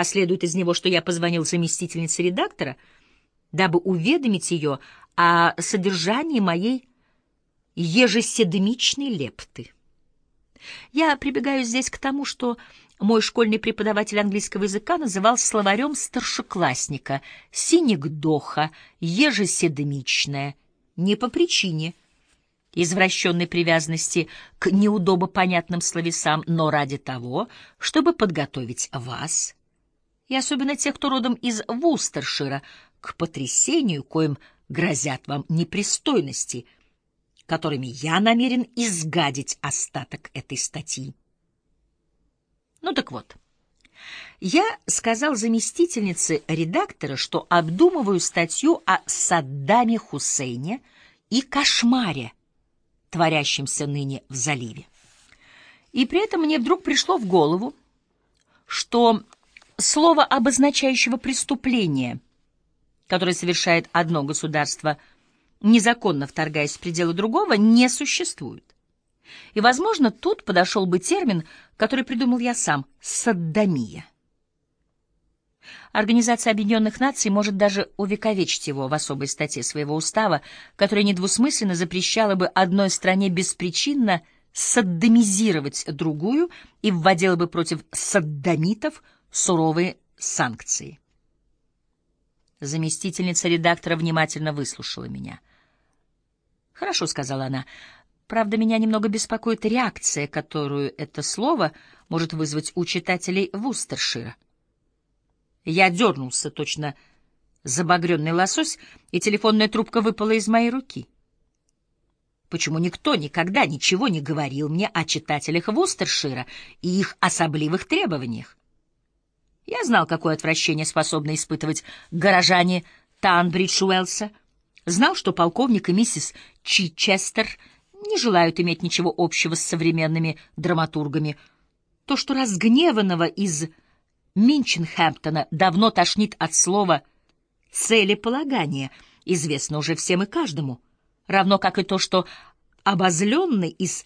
а следует из него, что я позвонил заместительнице редактора, дабы уведомить ее о содержании моей ежеседмичной лепты. Я прибегаю здесь к тому, что мой школьный преподаватель английского языка называл словарем старшеклассника «синегдоха», «ежеседмичная», не по причине извращенной привязанности к неудобопонятным словесам, но ради того, чтобы подготовить вас, и особенно тех, кто родом из Вустершира, к потрясению, коим грозят вам непристойности, которыми я намерен изгадить остаток этой статьи. Ну так вот, я сказал заместительнице редактора, что обдумываю статью о Саддаме Хусейне и кошмаре, творящемся ныне в заливе. И при этом мне вдруг пришло в голову, что слово, обозначающего преступление, которое совершает одно государство, незаконно вторгаясь в пределы другого, не существует. И, возможно, тут подошел бы термин, который придумал я сам — саддомия. Организация Объединенных Наций может даже увековечить его в особой статье своего устава, которая недвусмысленно запрещала бы одной стране беспричинно саддомизировать другую и вводила бы против саддомитов суровые санкции. Заместительница редактора внимательно выслушала меня. «Хорошо», — сказала она, — «правда, меня немного беспокоит реакция, которую это слово может вызвать у читателей Вустершира». Я дернулся, точно забагренный лосось, и телефонная трубка выпала из моей руки. Почему никто никогда ничего не говорил мне о читателях Вустершира и их особливых требованиях? Я знал, какое отвращение способны испытывать горожане Танбридж-Уэллса, знал, что полковник и миссис Чичестер не желают иметь ничего общего с современными драматургами. То, что разгневанного из Минченхэмптона давно тошнит от слова «целеполагание», известно уже всем и каждому, равно как и то, что обозленный из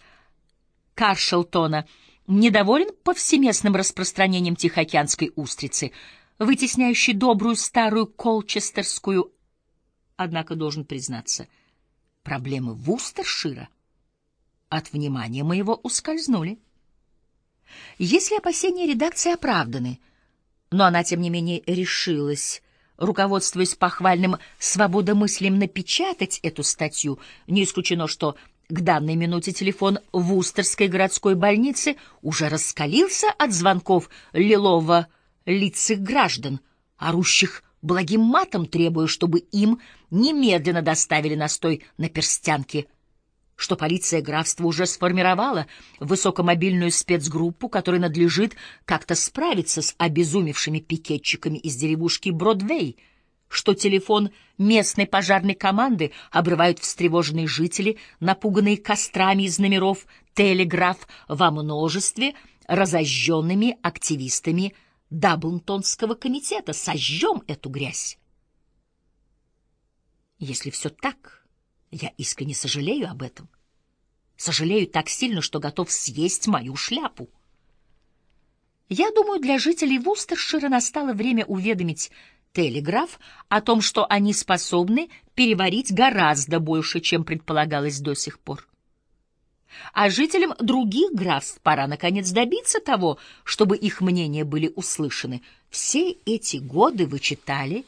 Каршелтона недоволен повсеместным распространением тихоокеанской устрицы, вытесняющей добрую старую колчестерскую, однако должен признаться, проблемы Вустершира от внимания моего ускользнули. Если опасения редакции оправданы — но она, тем не менее, решилась, руководствуясь похвальным свободомыслием, напечатать эту статью. Не исключено, что к данной минуте телефон в Устерской городской больнице уже раскалился от звонков лилово лицых граждан, орущих благим матом, требуя, чтобы им немедленно доставили настой на перстянке. Что полиция графства уже сформировала высокомобильную спецгруппу, которой надлежит как-то справиться с обезумевшими пикетчиками из деревушки Бродвей, что телефон местной пожарной команды обрывают встревоженные жители, напуганные кострами из номеров «Телеграф» во множестве разожженными активистами Даблтонского комитета. Сожжем эту грязь. Если все так я искренне сожалею об этом. Сожалею так сильно, что готов съесть мою шляпу. Я думаю, для жителей Вустершира настало время уведомить Телеграф о том, что они способны переварить гораздо больше, чем предполагалось до сих пор. А жителям других графств пора, наконец, добиться того, чтобы их мнения были услышаны. Все эти годы вы читали